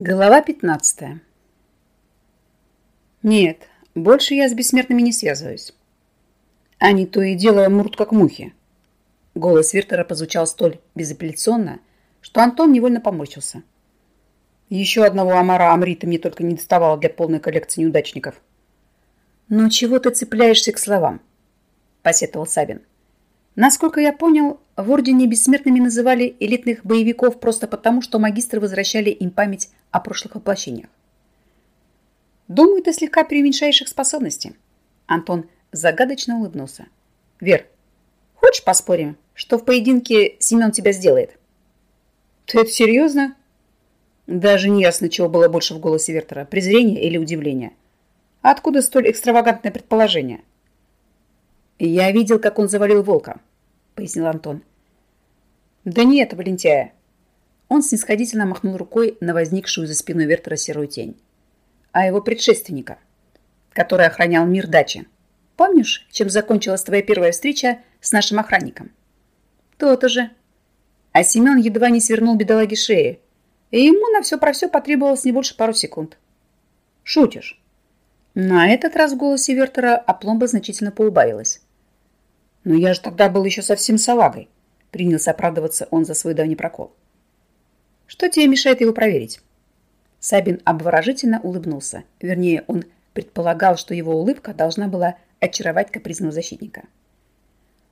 Глава 15. Нет, больше я с бессмертными не связываюсь. Они то и дело мрут, как мухи. Голос Виртера позвучал столь безапелляционно, что Антон невольно поморщился. Еще одного Амара Амрита мне только не доставало для полной коллекции неудачников. «Ну чего ты цепляешься к словам?» – посетовал Сабин. Насколько я понял, в Ордене Бессмертными называли элитных боевиков просто потому, что магистры возвращали им память о прошлых воплощениях. Думаю, ты слегка преуменьшаешь их способности. Антон загадочно улыбнулся. Вер, хочешь поспорим, что в поединке Семен тебя сделает? Ты это серьезно? Даже не ясно, чего было больше в голосе Вертера, презрение или удивление. Откуда столь экстравагантное предположение? Я видел, как он завалил волка пояснил Антон. Да нет, Валентяя. Он снисходительно махнул рукой на возникшую за спиной Вертера серую тень. А его предшественника, который охранял мир дачи. Помнишь, чем закончилась твоя первая встреча с нашим охранником? То-то же. А Семен едва не свернул бедолаги шеи, и ему на все про все потребовалось не больше пару секунд. Шутишь? На этот раз в голосе Вертера опломба значительно поубавилась. Но я же тогда был еще совсем салагой. Принялся оправдываться он за свой давний прокол. Что тебе мешает его проверить? Сабин обворожительно улыбнулся. Вернее, он предполагал, что его улыбка должна была очаровать капризного защитника.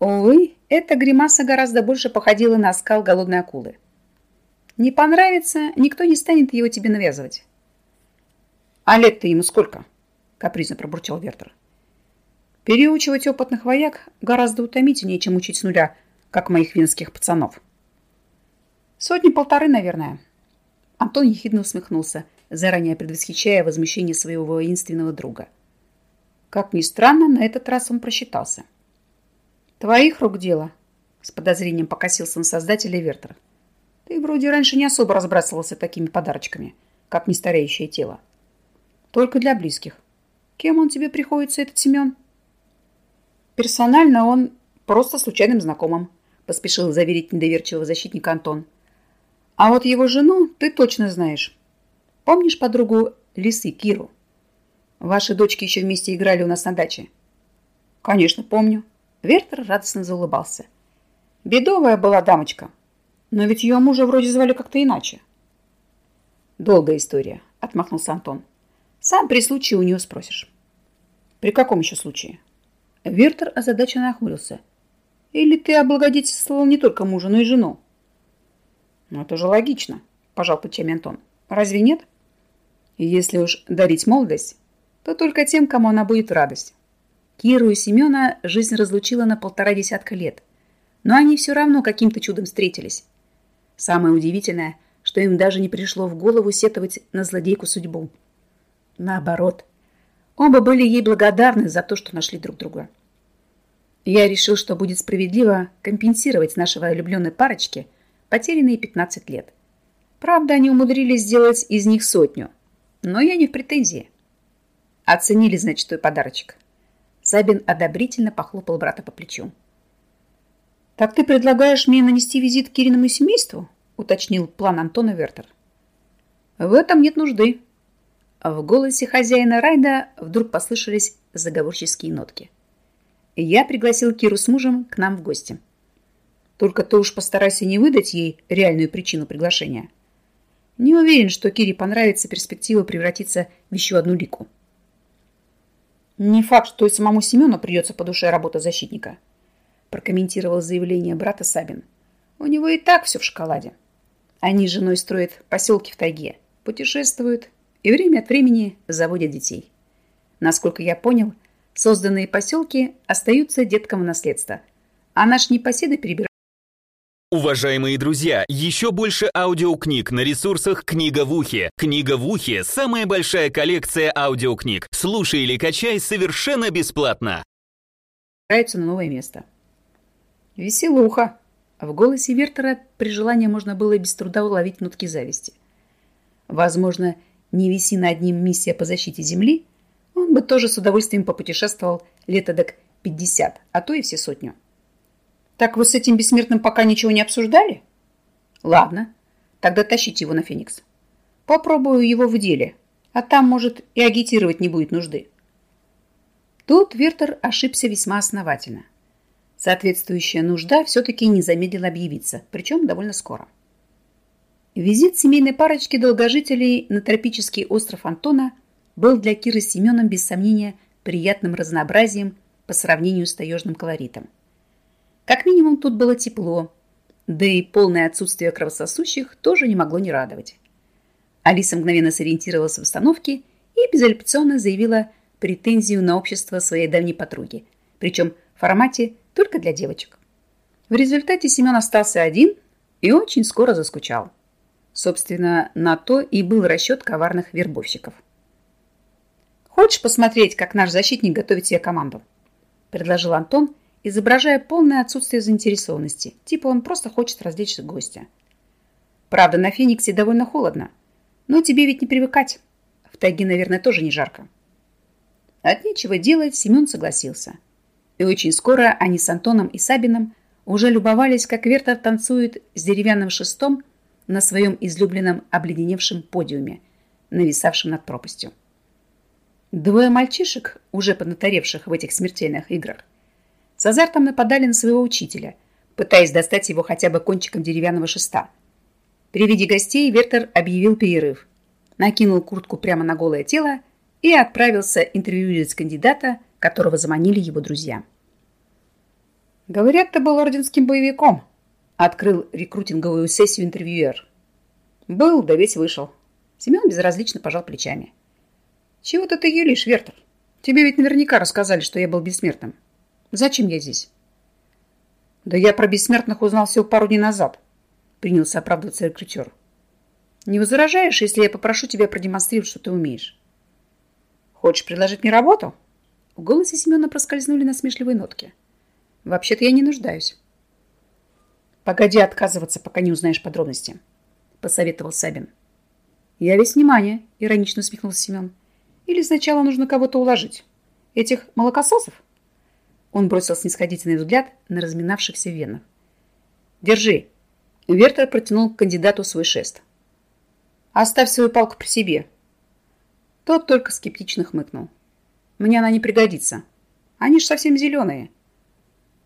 Увы, эта гримаса гораздо больше походила на оскал голодной акулы. Не понравится, никто не станет его тебе навязывать. А лет-то ему сколько? Капризно пробурчал Вертер. Переучивать опытных вояк гораздо утомительнее, чем учить с нуля, как моих венских пацанов. Сотни-полторы, наверное. Антон ехидно усмехнулся, заранее предвосхищая возмущение своего воинственного друга. Как ни странно, на этот раз он просчитался. «Твоих рук дело», — с подозрением покосился на создателя Вертера. «Ты вроде раньше не особо разбрасывался такими подарочками, как нестареющее тело. Только для близких. Кем он тебе приходится, этот Семен?» Персонально он просто случайным знакомым, поспешил заверить недоверчивого защитника Антон. А вот его жену ты точно знаешь. Помнишь подругу Лисы Киру? Ваши дочки еще вместе играли у нас на даче. Конечно, помню. Вертер радостно заулыбался. Бедовая была дамочка. Но ведь ее мужа вроде звали как-то иначе. Долгая история, отмахнулся Антон. Сам при случае у нее спросишь. При каком еще случае? Вертер озадаченно охмурился. «Или ты облагодетельствовал не только мужа, но и жену?» «Ну, это же логично», – пожал плечами Антон. «Разве нет?» «Если уж дарить молодость, то только тем, кому она будет радость. Киру и Семена жизнь разлучила на полтора десятка лет, но они все равно каким-то чудом встретились. Самое удивительное, что им даже не пришло в голову сетовать на злодейку судьбу. Наоборот, оба были ей благодарны за то, что нашли друг друга. Я решил, что будет справедливо компенсировать нашей влюбленной парочке потерянные 15 лет. Правда, они умудрились сделать из них сотню. Но я не в претензии. Оценили, значит, твой подарочек. Сабин одобрительно похлопал брата по плечу. «Так ты предлагаешь мне нанести визит к Кириному семейству?» уточнил план Антона Вертер. «В этом нет нужды». В голосе хозяина Райда вдруг послышались заговорческие нотки я пригласил Киру с мужем к нам в гости. Только ты уж постарайся не выдать ей реальную причину приглашения. Не уверен, что Кире понравится перспектива превратиться в еще одну лику. Не факт, что и самому Семену придется по душе работа защитника, прокомментировал заявление брата Сабин. У него и так все в шоколаде. Они с женой строят поселки в тайге, путешествуют и время от времени заводят детей. Насколько я понял, Созданные поселки остаются деткам в наследство, а наш непоседа перебирает. Уважаемые друзья, еще больше аудиокниг на ресурсах «Книга в ухе». «Книга в ухе» — самая большая коллекция аудиокниг. Слушай или качай совершенно бесплатно. на новое место. Веселуха. В голосе Вертера при желании можно было без труда уловить нотки зависти. Возможно, не виси над ним миссия по защите Земли — он бы тоже с удовольствием попутешествовал лет эдак 50, а то и все сотню. Так вы с этим бессмертным пока ничего не обсуждали? Ладно, тогда тащите его на Феникс. Попробую его в деле, а там, может, и агитировать не будет нужды. Тут Вертер ошибся весьма основательно. Соответствующая нужда все-таки не замедлила объявиться, причем довольно скоро. Визит семейной парочки долгожителей на тропический остров Антона был для Киры с Семеном без сомнения приятным разнообразием по сравнению с таежным колоритом. Как минимум тут было тепло, да и полное отсутствие кровососущих тоже не могло не радовать. Алиса мгновенно сориентировалась в обстановке и безапелляционно заявила претензию на общество своей давней подруги, причем в формате только для девочек. В результате Семен остался один и очень скоро заскучал. Собственно, на то и был расчет коварных вербовщиков. «Хочешь посмотреть, как наш защитник готовит себе команду?» – предложил Антон, изображая полное отсутствие заинтересованности. Типа он просто хочет развлечь гостя. «Правда, на Фениксе довольно холодно, но тебе ведь не привыкать. В тайге, наверное, тоже не жарко». От нечего делать Семен согласился. И очень скоро они с Антоном и Сабином уже любовались, как Вертер танцует с деревянным шестом на своем излюбленном обледеневшем подиуме, нависавшем над пропастью. Двое мальчишек, уже поднаторевших в этих смертельных играх, с азартом нападали на своего учителя, пытаясь достать его хотя бы кончиком деревянного шеста. При виде гостей Вертер объявил перерыв, накинул куртку прямо на голое тело и отправился интервьюировать кандидата, которого заманили его друзья. Говорят, ты был орденским боевиком, открыл рекрутинговую сессию интервьюер. Был, да весь вышел. Семен безразлично пожал плечами. Чего-то ты юлишь, Вертер. Тебе ведь наверняка рассказали, что я был бессмертным. Зачем я здесь? Да я про бессмертных узнал всего пару дней назад, принялся оправдываться рекрутер. Не возражаешь, если я попрошу тебя продемонстрировать, что ты умеешь? Хочешь предложить мне работу? В голосе Семена проскользнули насмешливые нотки. Вообще-то я не нуждаюсь. Погоди отказываться, пока не узнаешь подробности, посоветовал Сабин. Я весь внимание, иронично усмехнулся Семен. Или сначала нужно кого-то уложить? Этих молокососов? Он бросил снисходительный взгляд на разминавшихся венах. «Держи!» Вертер протянул к кандидату свой шест. «Оставь свою палку при себе!» Тот только скептично хмыкнул. «Мне она не пригодится. Они ж совсем зеленые!»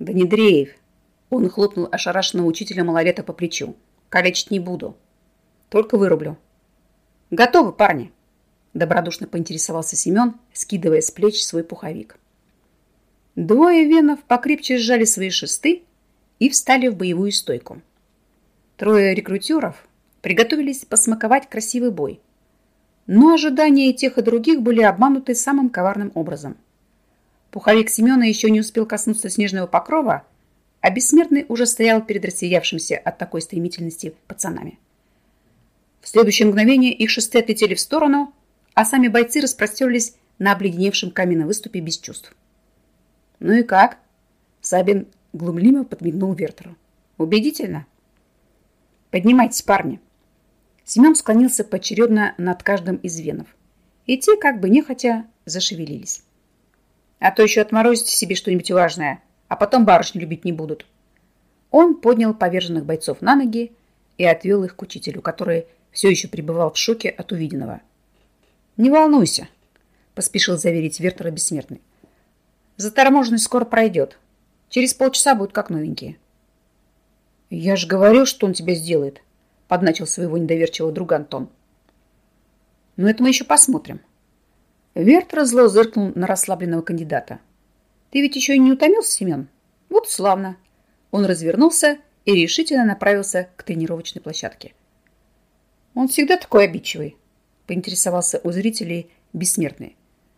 «Да не дрейф!» Он хлопнул ошарашенного учителя малолета по плечу. «Калечить не буду. Только вырублю». «Готовы, парни!» Добродушно поинтересовался Семен, скидывая с плеч свой пуховик. Двое венов покрепче сжали свои шесты и встали в боевую стойку. Трое рекрутеров приготовились посмаковать красивый бой. Но ожидания тех и других были обмануты самым коварным образом. Пуховик Семена еще не успел коснуться снежного покрова, а бессмертный уже стоял перед рассиявшимся от такой стремительности пацанами. В следующее мгновение их шесты отлетели в сторону, а сами бойцы распростерлись на обледеневшем каменном выступе без чувств. «Ну и как?» Сабин глумливо подмигнул Вертеру. «Убедительно?» «Поднимайтесь, парни!» Семен склонился поочередно над каждым из венов. И те, как бы нехотя, зашевелились. «А то еще отморозите себе что-нибудь важное, а потом барышни любить не будут». Он поднял поверженных бойцов на ноги и отвел их к учителю, который все еще пребывал в шоке от увиденного. «Не волнуйся», – поспешил заверить Вертера бессмертный. «Заторможенность скоро пройдет. Через полчаса будут как новенькие». «Я же говорил, что он тебя сделает», – подначил своего недоверчивого друга Антон. «Но это мы еще посмотрим». Вертер зло зыркнул на расслабленного кандидата. «Ты ведь еще не утомился, Семен? Вот славно». Он развернулся и решительно направился к тренировочной площадке. «Он всегда такой обидчивый», поинтересовался у зрителей бессмертный.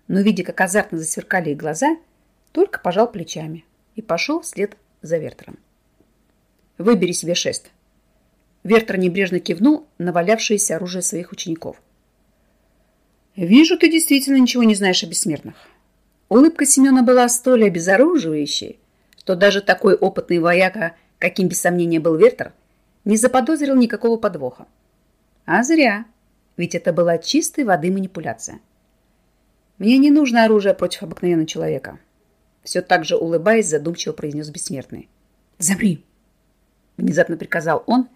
Но, видя, как азартно засверкали их глаза, только пожал плечами и пошел вслед за Вертером. «Выбери себе шест». Вертер небрежно кивнул на валявшееся оружие своих учеников. «Вижу, ты действительно ничего не знаешь о бессмертных». Улыбка Семена была столь обезоруживающей, что даже такой опытный вояка, каким без сомнения был Вертер, не заподозрил никакого подвоха. А зря ведь это была чистой воды манипуляция. Мне не нужно оружие против обыкновенного человека. Все так же улыбаясь, задумчиво произнес бессмертный. «Замри!» Внезапно приказал он,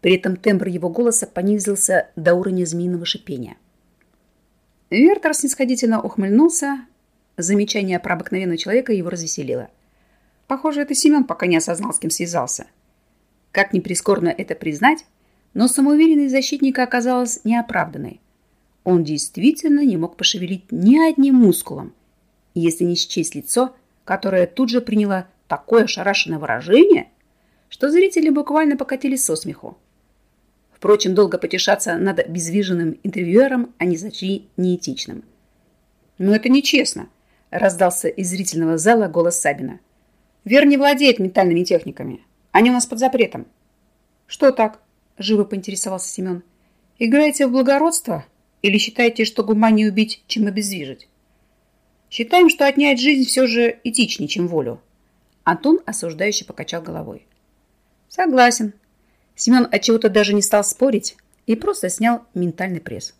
При этом тембр его голоса понизился до уровня змеиного шипения. Вертер снисходительно ухмыльнулся. Замечание про обыкновенного человека его развеселило. Похоже, это Семен пока не осознал, с кем связался. Как ни прискорбно это признать, но самоуверенность защитника оказалась неоправданной. Он действительно не мог пошевелить ни одним мускулом, если не счесть лицо, которое тут же приняло такое ошарашенное выражение, что зрители буквально покатились со смеху. Впрочем, долго потешаться над обездвиженным интервьюером они сочли неэтичным. «Но это нечестно», – раздался из зрительного зала голос Сабина. «Вер не владеет ментальными техниками. Они у нас под запретом». «Что так?» – живо поинтересовался Семен. «Играете в благородство или считаете, что гуманнее убить, чем обездвижить?» «Считаем, что отнять жизнь все же этичнее, чем волю». Антон осуждающе покачал головой. «Согласен», Семен отчего-то даже не стал спорить и просто снял ментальный пресс.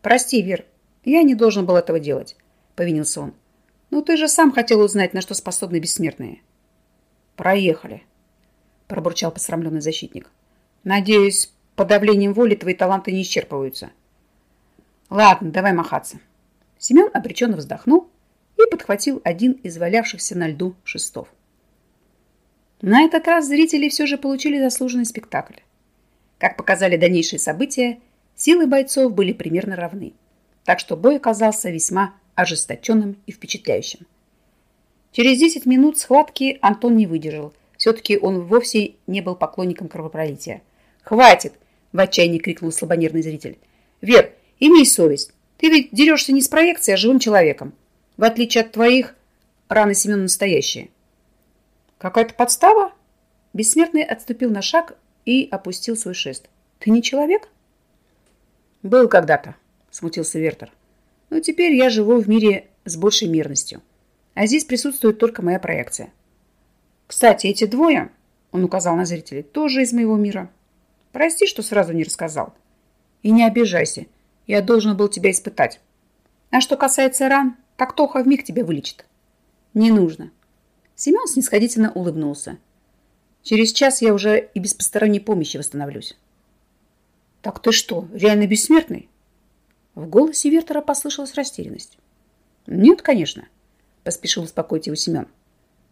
«Прости, Вер, я не должен был этого делать», — повинился он. «Но ты же сам хотел узнать, на что способны бессмертные». «Проехали», — пробурчал посрамленный защитник. «Надеюсь, подавлением воли твои таланты не исчерпываются». «Ладно, давай махаться». Семен обреченно вздохнул и подхватил один из валявшихся на льду шестов. На этот раз зрители все же получили заслуженный спектакль. Как показали дальнейшие события, силы бойцов были примерно равны, так что бой оказался весьма ожесточенным и впечатляющим. Через 10 минут схватки Антон не выдержал. Все-таки он вовсе не был поклонником кровопролития. «Хватит!» – в отчаянии крикнул слабонервный зритель. «Вер, имей совесть. Ты ведь дерешься не с проекцией, а живым человеком. В отличие от твоих, раны Семена настоящие». «Какая-то подстава?» Бессмертный отступил на шаг и опустил свой шест. «Ты не человек?» «Был когда-то», — смутился Вертер. «Но теперь я живу в мире с большей мирностью. А здесь присутствует только моя проекция. Кстати, эти двое, — он указал на зрителей, — тоже из моего мира. Прости, что сразу не рассказал. И не обижайся, я должен был тебя испытать. А что касается ран, так Тоха вмиг тебя вылечит. Не нужно. Семен снисходительно улыбнулся. Через час я уже и без посторонней помощи восстановлюсь. Так ты что, реально бессмертный? В голосе Вертера послышалась растерянность. Нет, конечно, поспешил успокоить его Семен.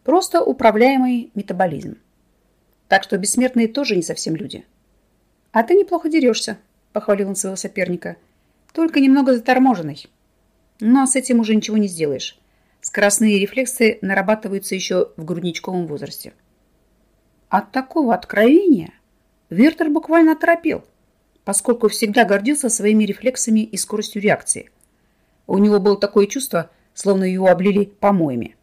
Просто управляемый метаболизм. Так что бессмертные тоже не совсем люди. А ты неплохо дерешься, похвалил он своего соперника. Только немного заторможенный. Но с этим уже ничего не сделаешь. Скоростные рефлексы нарабатываются еще в грудничковом возрасте. От такого откровения Вертер буквально оторопел, поскольку всегда гордился своими рефлексами и скоростью реакции. У него было такое чувство, словно его облили помоями.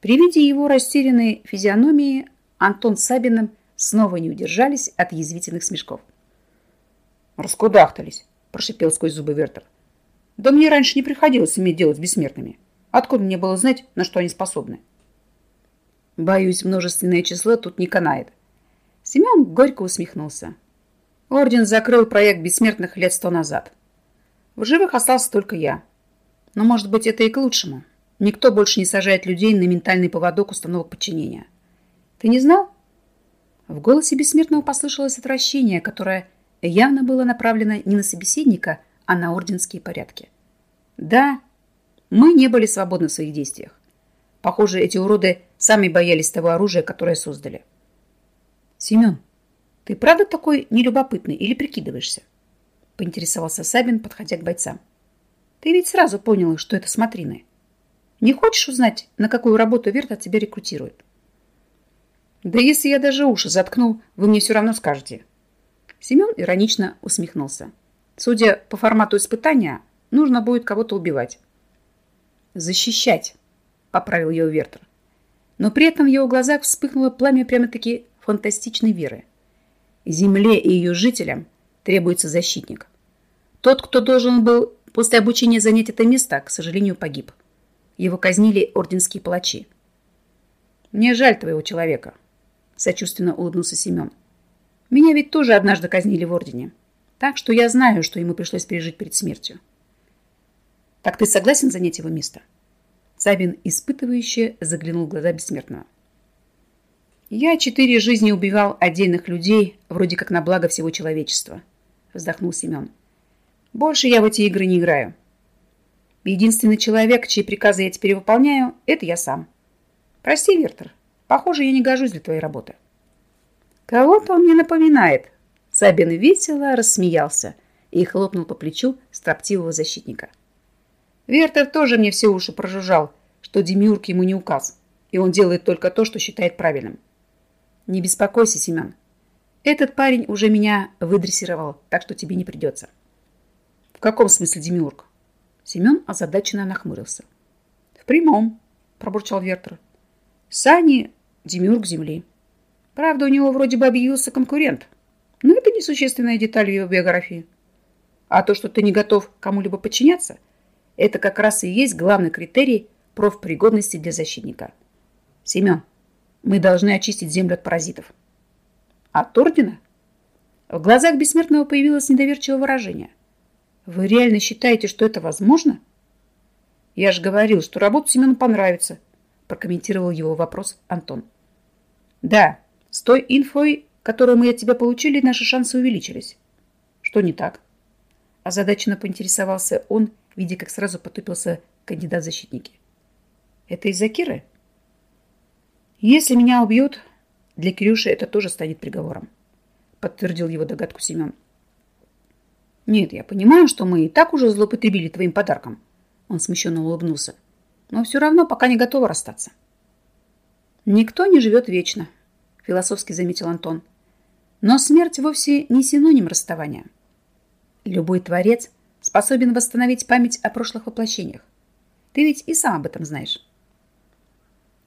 При виде его растерянной физиономии Антон с Сабиным снова не удержались от язвительных смешков. «Раскудахтались», – прошипел сквозь зубы Вертер. «Да мне раньше не приходилось иметь дело с бессмертными». Откуда мне было знать, на что они способны? Боюсь, множественное число тут не канает. Семен горько усмехнулся. Орден закрыл проект бессмертных лет сто назад. В живых остался только я. Но, может быть, это и к лучшему. Никто больше не сажает людей на ментальный поводок установок подчинения. Ты не знал? В голосе бессмертного послышалось отвращение, которое явно было направлено не на собеседника, а на орденские порядки. Да, мы не были свободны в своих действиях. Похоже, эти уроды сами боялись того оружия, которое создали. Семен, ты правда такой нелюбопытный или прикидываешься? Поинтересовался Сабин, подходя к бойцам. Ты ведь сразу понял, что это смотрины. Не хочешь узнать, на какую работу Верта тебя рекрутирует? Да если я даже уши заткну, вы мне все равно скажете. Семен иронично усмехнулся. Судя по формату испытания, нужно будет кого-то убивать. «Защищать», — поправил его Вертер. Но при этом в его глазах вспыхнуло пламя прямо-таки фантастичной веры. Земле и ее жителям требуется защитник. Тот, кто должен был после обучения занять это место, к сожалению, погиб. Его казнили орденские палачи. «Мне жаль твоего человека», — сочувственно улыбнулся Семен. «Меня ведь тоже однажды казнили в ордене, так что я знаю, что ему пришлось пережить перед смертью. Так ты согласен занять его место? Сабин испытывающе заглянул в глаза бессмертного. Я четыре жизни убивал отдельных людей, вроде как на благо всего человечества, вздохнул Семен. Больше я в эти игры не играю. Единственный человек, чьи приказы я теперь выполняю, это я сам. Прости, Вертер, похоже, я не гожусь для твоей работы. Кого-то он мне напоминает. Сабин весело рассмеялся и хлопнул по плечу строптивого защитника. Вертер тоже мне все уши прожужжал, что Демиург ему не указ, и он делает только то, что считает правильным. Не беспокойся, Семен. Этот парень уже меня выдрессировал, так что тебе не придется. В каком смысле Демиург? Семен озадаченно нахмурился. В прямом, пробурчал Вертер. Сани Демиург земли. Правда, у него вроде бы объявился конкурент, но это несущественная деталь в его биографии. А то, что ты не готов кому-либо подчиняться, это как раз и есть главный критерий профпригодности для защитника. Семен, мы должны очистить землю от паразитов. От ордена? В глазах бессмертного появилось недоверчивое выражение. Вы реально считаете, что это возможно? Я же говорил, что работа Семену понравится, прокомментировал его вопрос Антон. Да, с той инфой, которую мы от тебя получили, наши шансы увеличились. Что не так? Озадаченно поинтересовался он, видя, как сразу потупился кандидат защитники. Это из-за Киры? Если меня убьют, для Кирюши это тоже станет приговором, подтвердил его догадку Семен. Нет, я понимаю, что мы и так уже злоупотребили твоим подарком. Он смущенно улыбнулся. Но все равно пока не готова расстаться. Никто не живет вечно, философски заметил Антон. Но смерть вовсе не синоним расставания. Любой творец способен восстановить память о прошлых воплощениях. Ты ведь и сам об этом знаешь.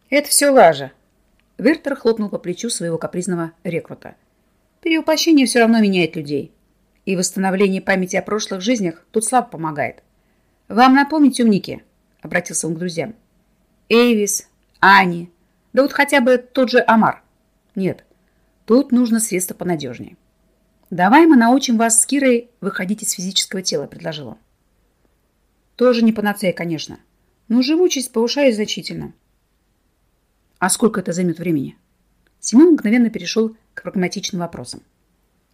Это все лажа, Вертер хлопнул по плечу своего капризного рекрута. Перевоплощение все равно меняет людей. И восстановление памяти о прошлых жизнях тут слабо помогает. Вам напомнить, умники, обратился он к друзьям. Эйвис, Ани, да вот хотя бы тот же Амар. Нет, тут нужно средство понадежнее. Давай мы научим вас с Кирой выходить из физического тела, предложил он. Тоже не панацея, конечно, но живучесть повышает значительно. А сколько это займет времени? Семен мгновенно перешел к прагматичным вопросам.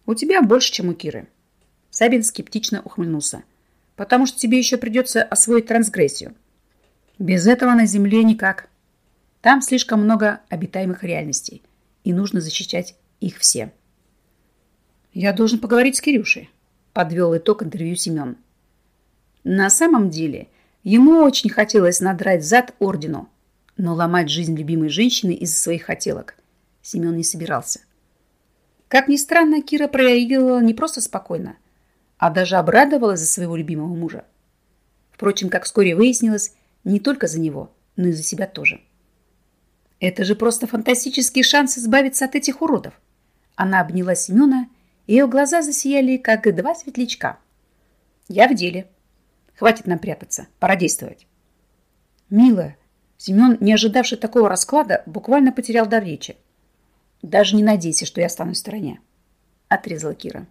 У тебя больше, чем у Киры. Сабин скептично ухмыльнулся. Потому что тебе еще придется освоить трансгрессию. Без этого на Земле никак. Там слишком много обитаемых реальностей, и нужно защищать их все. Я должен поговорить с Кирюшей, подвел итог интервью Семен. На самом деле, ему очень хотелось надрать зад ордену, но ломать жизнь любимой женщины из-за своих хотелок Семен не собирался. Как ни странно, Кира проявила не просто спокойно, а даже обрадовалась за своего любимого мужа. Впрочем, как вскоре выяснилось, не только за него, но и за себя тоже. Это же просто фантастический шанс избавиться от этих уродов. Она обняла Семена, и ее глаза засияли, как два светлячка. Я в деле. Хватит нам прятаться, пора действовать. Милая, Семен, не ожидавший такого расклада, буквально потерял дар речи. «Даже не надейся, что я останусь в стороне», — отрезала Кира.